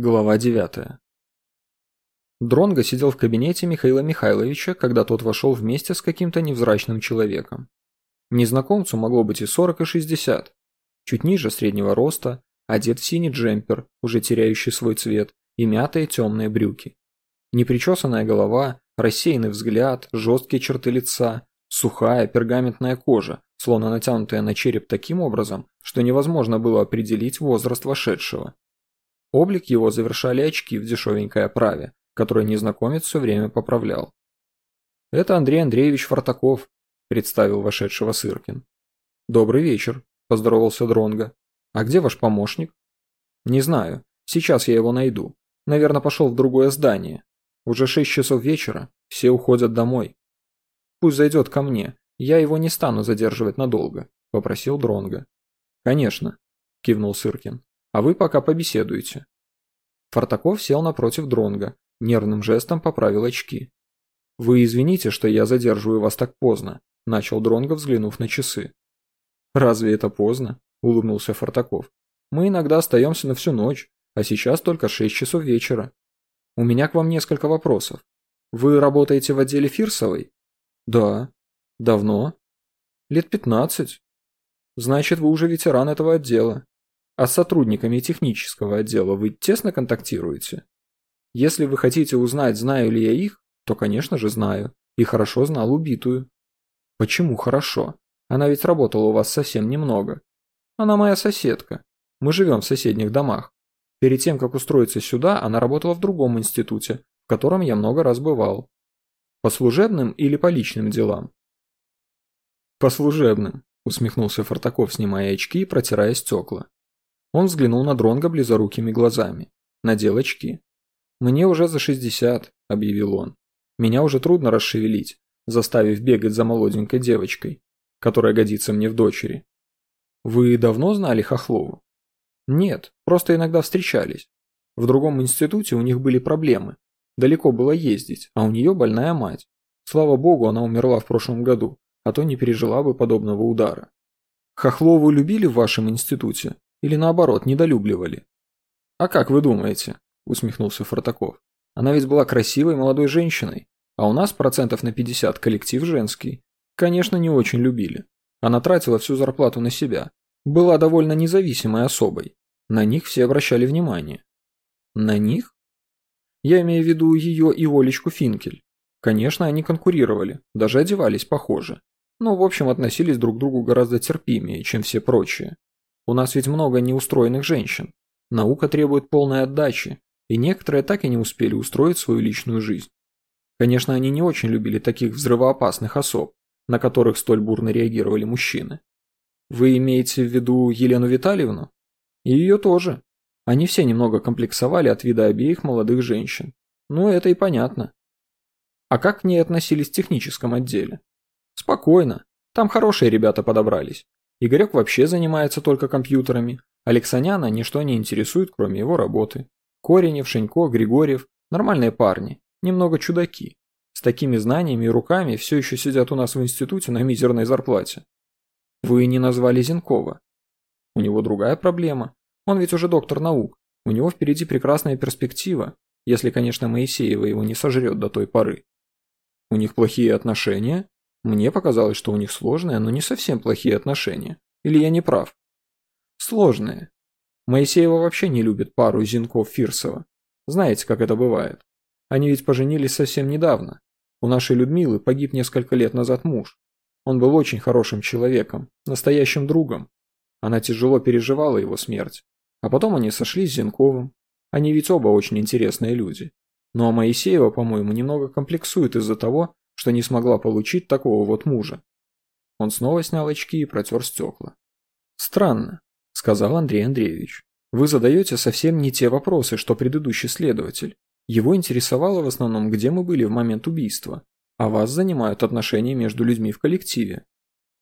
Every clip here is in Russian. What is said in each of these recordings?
Глава 9. Дронго сидел в кабинете Михаила Михайловича, когда тот вошел вместе с каким-то невзрачным человеком. Незнакомцу могло быть и 40, и 60. Чуть ниже среднего роста, одет в синий джемпер, уже теряющий свой цвет, и мятые темные брюки. Непричесанная голова, рассеянный взгляд, жесткие черты лица, сухая пергаментная кожа, словно натянутая на череп таким образом, что невозможно было определить возраст вошедшего. Облик его завершали очки в дешевенькой оправе, которые незнакомец все время поправлял. «Это Андрей Андреевич Фартаков», – представил вошедшего Сыркин. «Добрый вечер», – поздоровался Дронга. «А где ваш помощник?» «Не знаю. Сейчас я его найду. Наверное, пошел в другое здание. Уже шесть часов вечера. Все уходят домой. Пусть зайдет ко мне. Я его не стану задерживать надолго», – попросил Дронга. «Конечно», – кивнул Сыркин. А вы пока побеседуйте. Фартаков сел напротив Дронга, нервным жестом поправил очки. Вы извините, что я задерживаю вас так поздно, начал Дронга, взглянув на часы. Разве это поздно? улыбнулся Фартаков. Мы иногда остаемся на всю ночь, а сейчас только шесть часов вечера. У меня к вам несколько вопросов. Вы работаете в отделе Фирсовой? Да. Давно? Лет пятнадцать. Значит, вы уже ветеран этого отдела. А с сотрудниками технического отдела вы тесно контактируете? Если вы хотите узнать, знаю ли я их, то, конечно же, знаю. И хорошо знал убитую. Почему хорошо? Она ведь работала у вас совсем немного. Она моя соседка. Мы живем в соседних домах. Перед тем, как устроиться сюда, она работала в другом институте, в котором я много раз бывал. По служебным или по личным делам? По служебным, усмехнулся Фартаков, снимая очки и протирая стекла. Он взглянул на Дронга близорукими глазами. Надел очки. «Мне уже за шестьдесят», — объявил он. «Меня уже трудно расшевелить, заставив бегать за молоденькой девочкой, которая годится мне в дочери». «Вы давно знали Хохлову?» «Нет, просто иногда встречались. В другом институте у них были проблемы. Далеко было ездить, а у нее больная мать. Слава богу, она умерла в прошлом году, а то не пережила бы подобного удара. Хохлову любили в вашем институте? Или наоборот, недолюбливали? «А как вы думаете?» – усмехнулся Фартаков. «Она ведь была красивой молодой женщиной, а у нас процентов на 50 коллектив женский. Конечно, не очень любили. Она тратила всю зарплату на себя. Была довольно независимой особой. На них все обращали внимание». «На них?» Я имею в виду ее и Олечку Финкель. Конечно, они конкурировали, даже одевались похоже. Но в общем относились друг к другу гораздо терпимее, чем все прочие. У нас ведь много неустроенных женщин. Наука требует полной отдачи, и некоторые так и не успели устроить свою личную жизнь. Конечно, они не очень любили таких взрывоопасных особ, на которых столь бурно реагировали мужчины. Вы имеете в виду Елену Витальевну? И ее тоже. Они все немного комплексовали от вида обеих молодых женщин. Ну, это и понятно. А как к ней относились в техническом отделе? Спокойно. Там хорошие ребята подобрались. Игорек вообще занимается только компьютерами. Алексаняна ничто не интересует, кроме его работы. Коренев, Шенько, Григорьев – нормальные парни, немного чудаки. С такими знаниями и руками все еще сидят у нас в институте на мизерной зарплате. Вы не назвали Зенкова. У него другая проблема. Он ведь уже доктор наук. У него впереди прекрасная перспектива, если, конечно, Моисеева его не сожрет до той поры. У них плохие отношения? Мне показалось, что у них сложные, но не совсем плохие отношения. Или я не прав? Сложные. Моисеева вообще не любит пару Зинков-Фирсова. Знаете, как это бывает. Они ведь поженились совсем недавно. У нашей Людмилы погиб несколько лет назад муж. Он был очень хорошим человеком, настоящим другом. Она тяжело переживала его смерть. А потом они сошлись с Зинковым. Они ведь оба очень интересные люди. Ну а Моисеева, по-моему, немного комплексует из-за того, что не смогла получить такого вот мужа. Он снова снял очки и протер стекла. «Странно», — сказал Андрей Андреевич. «Вы задаете совсем не те вопросы, что предыдущий следователь. Его интересовало в основном, где мы были в момент убийства, а вас занимают отношения между людьми в коллективе.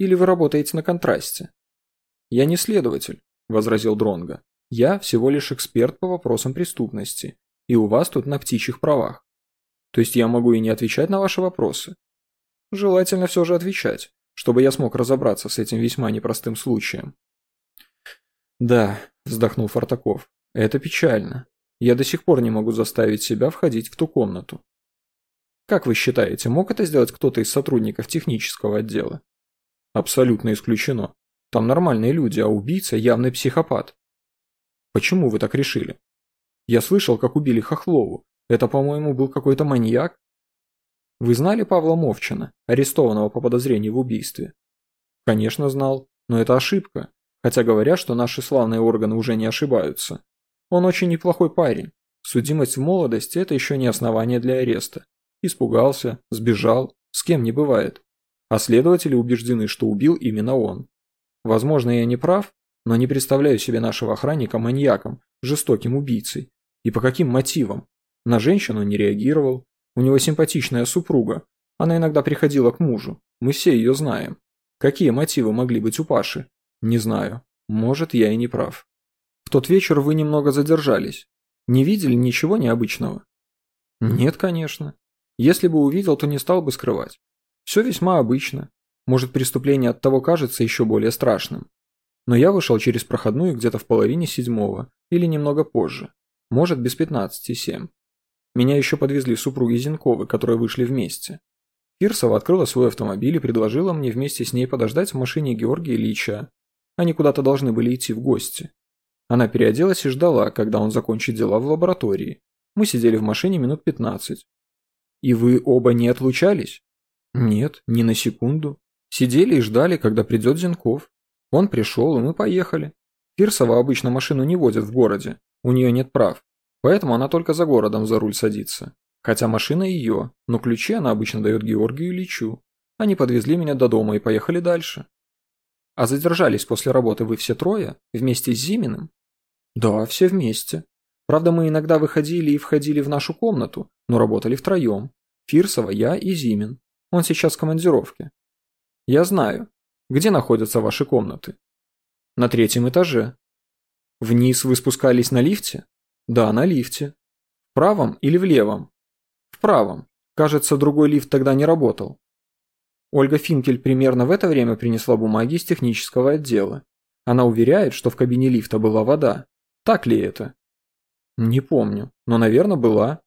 Или вы работаете на контрасте?» «Я не следователь», — возразил Дронга. «Я всего лишь эксперт по вопросам преступности, и у вас тут на птичьих правах. То есть я могу и не отвечать на ваши вопросы? Желательно все же отвечать, чтобы я смог разобраться с этим весьма непростым случаем. Да, вздохнул Фартаков, это печально. Я до сих пор не могу заставить себя входить в ту комнату. Как вы считаете, мог это сделать кто-то из сотрудников технического отдела? Абсолютно исключено. Там нормальные люди, а убийца явный психопат. Почему вы так решили? Я слышал, как убили Хохлову. Это, по-моему, был какой-то маньяк. Вы знали Павла Мовчина, арестованного по подозрению в убийстве? Конечно, знал, но это ошибка. Хотя говорят, что наши славные органы уже не ошибаются. Он очень неплохой парень. Судимость в молодости – это еще не основание для ареста. Испугался, сбежал, с кем не бывает. А следователи убеждены, что убил именно он. Возможно, я не прав, но не представляю себе нашего охранника маньяком, жестоким убийцей. И по каким мотивам? На женщину не реагировал. У него симпатичная супруга. Она иногда приходила к мужу. Мы все ее знаем. Какие мотивы могли быть у Паши? Не знаю. Может, я и не прав. В тот вечер вы немного задержались. Не видели ничего необычного? Нет, конечно. Если бы увидел, то не стал бы скрывать. Все весьма обычно. Может, преступление от того кажется еще более страшным. Но я вышел через проходную где-то в половине седьмого, или немного позже. Может, без пятнадцати семь. Меня еще подвезли супруги Зинковы, которые вышли вместе. Фирсова открыла свой автомобиль и предложила мне вместе с ней подождать в машине Георгия Ильича. Они куда-то должны были идти в гости. Она переоделась и ждала, когда он закончит дела в лаборатории. Мы сидели в машине минут пятнадцать. «И вы оба не отлучались?» «Нет, ни на секунду. Сидели и ждали, когда придет Зенков. Он пришел, и мы поехали. Фирсова обычно машину не возят в городе, у нее нет прав, поэтому она только за городом за руль садится. Хотя машина ее, но ключи она обычно дает Георгию Ильичу. Они подвезли меня до дома и поехали дальше. А задержались после работы вы все трое, вместе с Зиминым? Да, все вместе. Правда, мы иногда выходили и входили в нашу комнату, но работали втроем. Фирсова, я и Зимин. Он сейчас в командировке. Я знаю. Где находятся ваши комнаты? На третьем этаже. Вниз вы спускались на лифте? Да, на лифте. В правом или в левом? В правом. Кажется, другой лифт тогда не работал. Ольга Финкель примерно в это время принесла бумаги из технического отдела. Она уверяет, что в кабине лифта была вода. Так ли это? Не помню, но, наверное, была.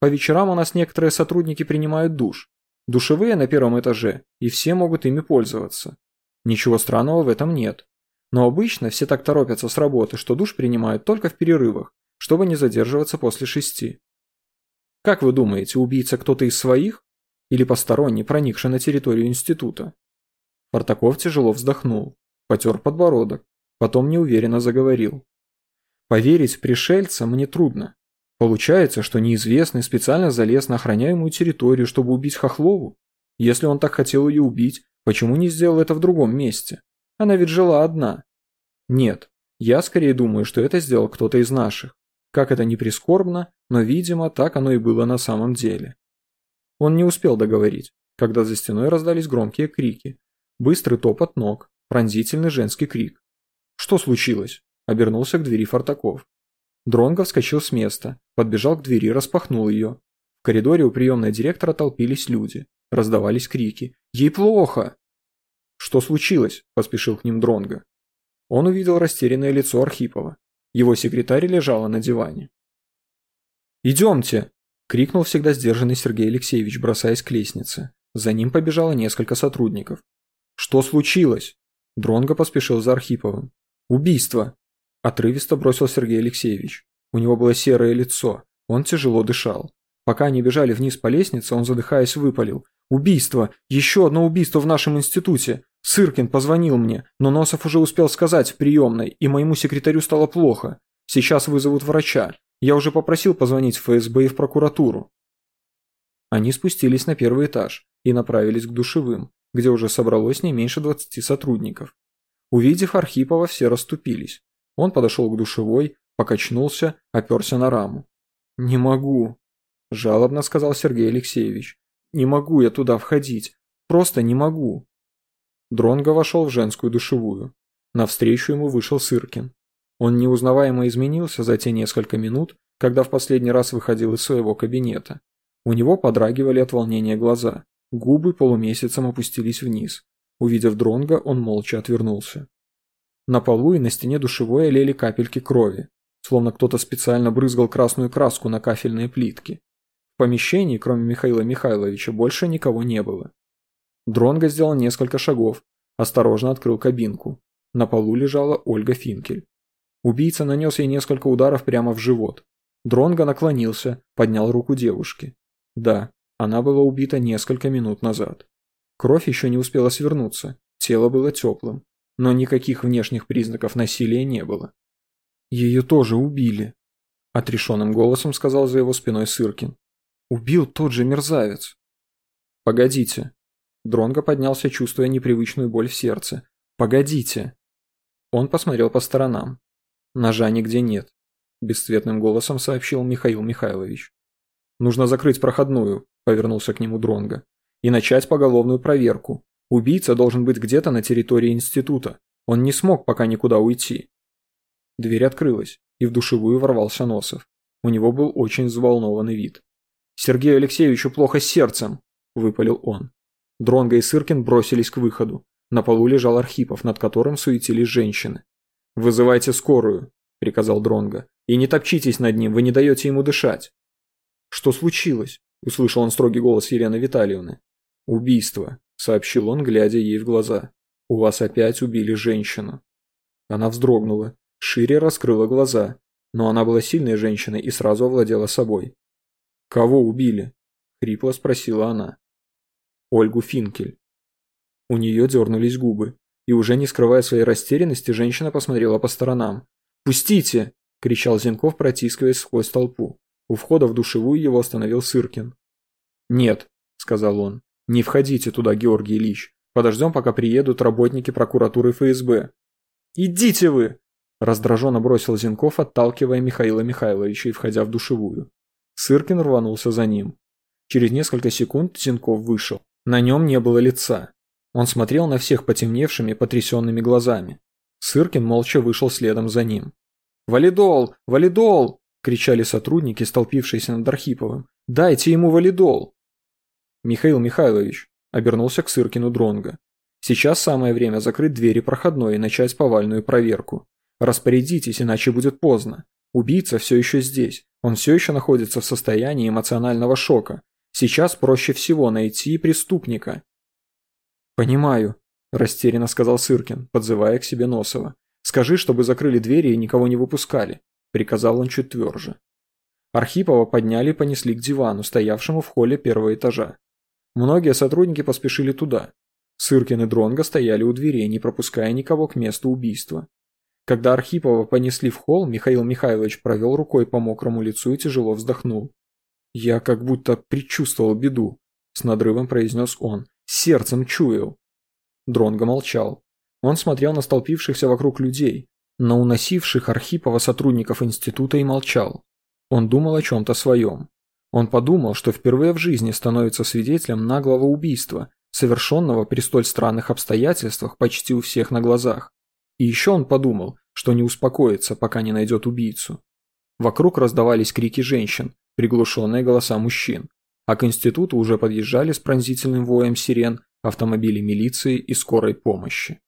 По вечерам у нас некоторые сотрудники принимают душ. Душевые на первом этаже, и все могут ими пользоваться. Ничего странного в этом нет. Но обычно все так торопятся с работы, что душ принимают только в перерывах, чтобы не задерживаться после шести. Как вы думаете, убийца кто-то из своих? Или посторонний, проникший на территорию института? Фартаков тяжело вздохнул, потер подбородок, потом неуверенно заговорил. Поверить в пришельца мне трудно. Получается, что неизвестный специально залез на охраняемую территорию, чтобы убить Хохлову? Если он так хотел ее убить, почему не сделал это в другом месте? Она ведь жила одна. Нет, я скорее думаю, что это сделал кто-то из наших. Как это ни прискорбно, но, видимо, так оно и было на самом деле. Он не успел договорить, когда за стеной раздались громкие крики. Быстрый топот ног, пронзительный женский крик. Что случилось? Обернулся к двери Фартаков. Дронго вскочил с места, подбежал к двери, распахнул ее. В коридоре у приемной директора толпились люди. Раздавались крики. «Ей плохо!» «Что случилось?» – поспешил к ним Дронго. Он увидел растерянное лицо Архипова. Его секретарь лежала на диване. «Идемте!» – крикнул всегда сдержанный Сергей Алексеевич, бросаясь к лестнице. За ним побежало несколько сотрудников. «Что случилось?» Дронго поспешил за Архиповым. «Убийство!» Отрывисто бросил Сергей Алексеевич. У него было серое лицо. Он тяжело дышал. Пока они бежали вниз по лестнице, он, задыхаясь, выпалил. «Убийство! Еще одно убийство в нашем институте! Сыркин позвонил мне, но Носов уже успел сказать в приемной, и моему секретарю стало плохо. Сейчас вызовут врача. Я уже попросил позвонить в ФСБ и в прокуратуру». Они спустились на первый этаж и направились к душевым, где уже собралось не меньше двадцати сотрудников. Увидев Архипова, все расступились. Он подошел к душевой, покачнулся, оперся на раму. «Не могу», – жалобно сказал Сергей Алексеевич. «Не могу я туда входить. Просто не могу». Дронго вошел в женскую душевую. Навстречу ему вышел Сыркин. Он неузнаваемо изменился за те несколько минут, когда в последний раз выходил из своего кабинета. У него подрагивали от волнения глаза, губы полумесяцем опустились вниз. Увидев Дронга, он молча отвернулся. На полу и на стене душевой олели капельки крови. словно кто-то специально брызгал красную краску на кафельные плитки. В помещении, кроме Михаила Михайловича, больше никого не было. Дронго сделал несколько шагов, осторожно открыл кабинку. На полу лежала Ольга Финкель. Убийца нанес ей несколько ударов прямо в живот. Дронго наклонился, поднял руку девушки. Да, она была убита несколько минут назад. Кровь еще не успела свернуться, тело было теплым, но никаких внешних признаков насилия не было. «Ее тоже убили», – отрешенным голосом сказал за его спиной Сыркин. «Убил тот же мерзавец». «Погодите». Дронго поднялся, чувствуя непривычную боль в сердце. «Погодите». Он посмотрел по сторонам. Ножа нигде нет, бесцветным голосом сообщил Михаил Михайлович. Нужно закрыть проходную, повернулся к нему Дронга, и начать поголовную проверку. Убийца должен быть где-то на территории института. Он не смог пока никуда уйти. Дверь открылась, и в душевую ворвался Носов. У него был очень взволнованный вид. «Сергею Алексеевичу плохо с сердцем!» – выпалил он. Дронго и Сыркин бросились к выходу. На полу лежал Архипов, над которым суетились женщины. «Вызывайте скорую», – приказал Дронго. «И не топчитесь над ним, вы не даете ему дышать». «Что случилось?» – услышал он строгий голос Елены Витальевны. «Убийство», – сообщил он, глядя ей в глаза. «У вас опять убили женщину». Она вздрогнула, шире раскрыла глаза, но она была сильной женщиной и сразу овладела собой. «Кого убили?» – хрипло спросила она. «Ольгу Финкель». У нее дернулись губы. И уже не скрывая своей растерянности, женщина посмотрела по сторонам. «Пустите!» – кричал Зенков, протискиваясь сквозь толпу. У входа в душевую его остановил Сыркин. «Нет», – сказал он, – «не входите туда, Георгий Ильич. Подождем, пока приедут работники прокуратуры ФСБ». «Идите вы!» – раздраженно бросил Зенков, отталкивая Михаила Михайловича и входя в душевую. Сыркин рванулся за ним. Через несколько секунд Зенков вышел. На нем не было лица. Он смотрел на всех потемневшими, потрясенными глазами. Сыркин молча вышел следом за ним. «Валидол! Валидол!» – кричали сотрудники, столпившиеся над Архиповым. «Дайте ему валидол!» Михаил Михайлович обернулся к Сыркину Дронга. «Сейчас самое время закрыть двери проходной и начать повальную проверку. Распорядитесь, иначе будет поздно. Убийца все еще здесь. Он все еще находится в состоянии эмоционального шока. Сейчас проще всего найти преступника. «Понимаю», – растерянно сказал Сыркин, подзывая к себе Носова. «Скажи, чтобы закрыли двери и никого не выпускали», – приказал он чуть тверже. Архипова подняли и понесли к дивану, стоявшему в холле первого этажа. Многие сотрудники поспешили туда. Сыркин и Дронго стояли у дверей, не пропуская никого к месту убийства. Когда Архипова понесли в холл, Михаил Михайлович провел рукой по мокрому лицу и тяжело вздохнул. «Я как будто предчувствовал беду», – с надрывом произнес он. Сердцем чуял. Дронго молчал. Он смотрел на столпившихся вокруг людей, на уносивших Архипова сотрудников института и молчал. Он думал о чем-то своем. Он подумал, что впервые в жизни становится свидетелем наглого убийства, совершенного при столь странных обстоятельствах почти у всех на глазах. И еще он подумал, что не успокоится, пока не найдет убийцу. Вокруг раздавались крики женщин, приглушенные голоса мужчин а к институту уже подъезжали с пронзительным воем сирен автомобили милиции и скорой помощи.